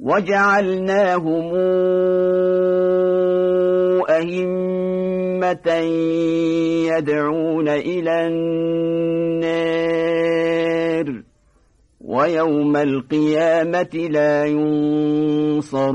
وجعلناهم أئمة يدعون إلى النار ويوم القيامة لا ينصرون.